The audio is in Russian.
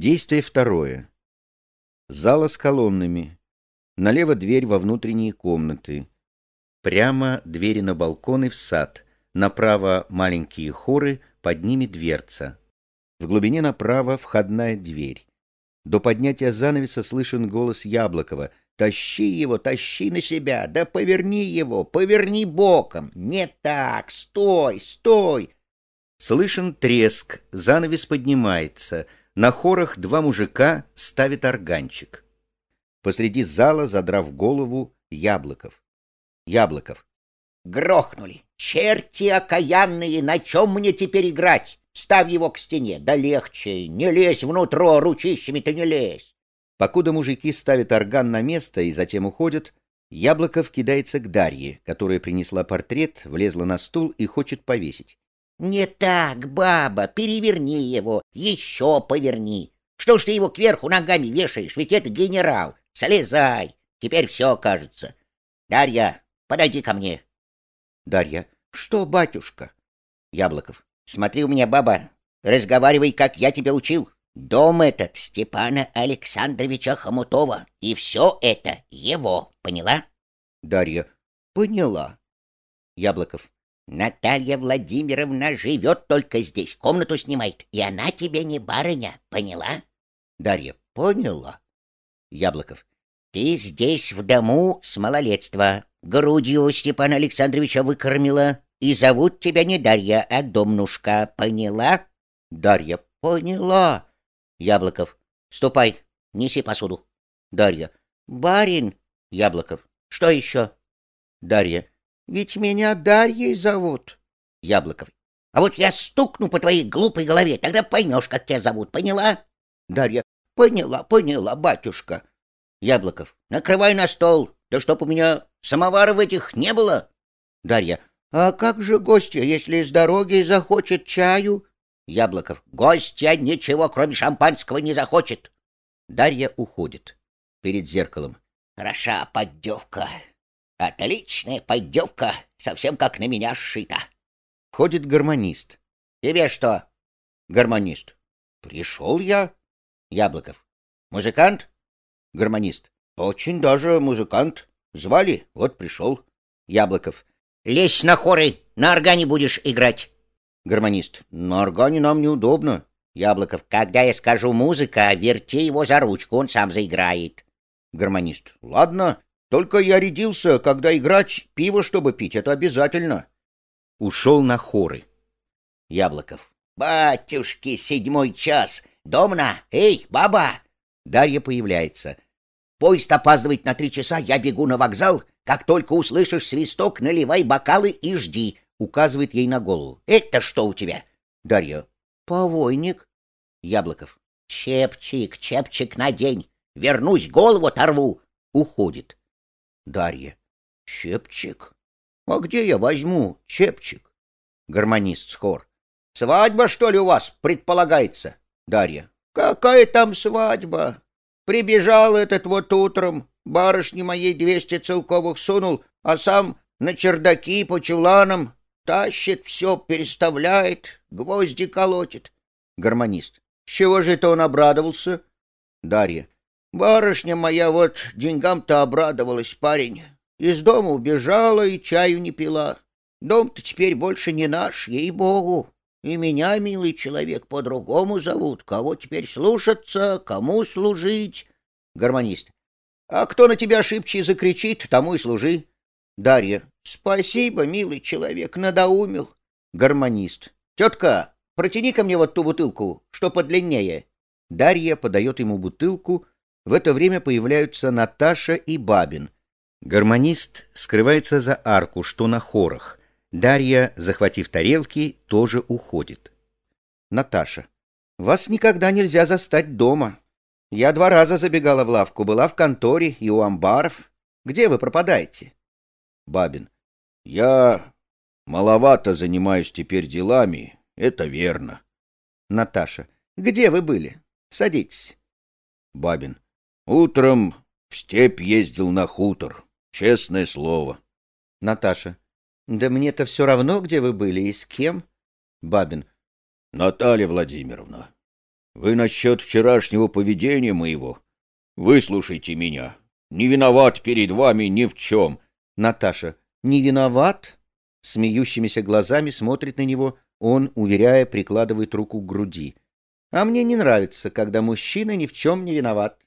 Действие второе. Зала с колоннами. Налево дверь во внутренние комнаты. Прямо двери на балконы в сад. Направо маленькие хоры, под ними дверца. В глубине направо входная дверь. До поднятия занавеса слышен голос Яблокова. «Тащи его, тащи на себя! Да поверни его, поверни боком! Не так! Стой, стой!» Слышен треск, занавес поднимается. На хорах два мужика ставят органчик. Посреди зала, задрав голову, Яблоков. Яблоков. Грохнули. Черти окаянные, на чем мне теперь играть? Ставь его к стене, да легче. Не лезь внутрь, ручищами-то не лезь. Покуда мужики ставят орган на место и затем уходят, Яблоков кидается к Дарье, которая принесла портрет, влезла на стул и хочет повесить. «Не так, баба, переверни его, еще поверни. Что ж ты его кверху ногами вешаешь, ведь это генерал. Слезай, теперь все кажется. Дарья, подойди ко мне». Дарья. «Что, батюшка?» Яблоков. «Смотри у меня, баба, разговаривай, как я тебя учил. Дом этот Степана Александровича Хомутова, и все это его, поняла?» Дарья. «Поняла». Яблоков. Наталья Владимировна живет только здесь, комнату снимает, и она тебе не барыня, поняла? Дарья, поняла. Яблоков, ты здесь в дому с малолетства, грудью Степана Александровича выкормила, и зовут тебя не Дарья, а Домнушка, поняла? Дарья, поняла. Яблоков, ступай, неси посуду. Дарья, барин. Яблоков, что еще? Дарья, ведь меня Дарьей зовут. Яблоков. А вот я стукну по твоей глупой голове, тогда поймешь, как тебя зовут, поняла? Дарья. Поняла, поняла, батюшка. Яблоков. Накрывай на стол. Да чтоб у меня самоваров этих не было. Дарья. А как же гостья, если с дороги захочет чаю? Яблоков. Гостья ничего, кроме шампанского, не захочет. Дарья уходит. Перед зеркалом. Хороша поддевка. Отличная поддевка, совсем как на меня сшита. Входит гармонист. Тебе что? Гармонист. Пришел я. Яблоков. Музыкант? Гармонист. Очень даже музыкант. Звали, вот пришел. Яблоков. Лезь на хоры, на органе будешь играть. Гармонист. На органе нам неудобно. Яблоков. Когда я скажу музыка, верти его за ручку, он сам заиграет. Гармонист. Ладно, только я рядился, когда играть, пиво, чтобы пить, это обязательно. Ушел на хоры. Яблоков. Батюшки, седьмой час. Домна, эй, баба! Дарья появляется. Поезд опаздывает на три часа, я бегу на вокзал. Как только услышишь свисток, наливай бокалы и жди. Указывает ей на голову. Это что у тебя? Дарья. Повойник. Яблоков. Чепчик, чепчик на день. Вернусь, голову оторву. Уходит. Дарья. Чепчик? А где я возьму чепчик? Гармонист с хор. Свадьба, что ли, у вас предполагается? Дарья. Какая там свадьба? Прибежал этот вот утром, барышне моей двести целковых сунул, а сам на чердаки по чуланам тащит все, переставляет, гвозди колотит. Гармонист. Чего же это он обрадовался? Дарья. Барышня моя вот деньгам-то обрадовалась, парень. Из дома убежала и чаю не пила. Дом-то теперь больше не наш, ей-богу. И меня, милый человек, по-другому зовут. Кого теперь слушаться, кому служить? Гармонист. А кто на тебя шибче закричит, тому и служи. Дарья. Спасибо, милый человек, надоумил. Гармонист. Тетка, протяни ко мне вот ту бутылку, что подлиннее. Дарья подает ему бутылку, в это время появляются Наташа и Бабин. Гармонист скрывается за арку, что на хорах. Дарья, захватив тарелки, тоже уходит. Наташа. Вас никогда нельзя застать дома. Я два раза забегала в лавку, была в конторе и у амбаров. Где вы пропадаете? Бабин. Я маловато занимаюсь теперь делами, это верно. Наташа. Где вы были? Садитесь. Бабин. Утром в степь ездил на хутор, честное слово. Наташа. Да мне-то все равно, где вы были и с кем. Бабин. Наталья Владимировна, Вы насчет вчерашнего поведения моего. Выслушайте меня. Не виноват перед вами ни в чем. Наташа. Не виноват? Смеющимися глазами смотрит на него. Он, уверяя, прикладывает руку к груди. А мне не нравится, когда мужчина ни в чем не виноват.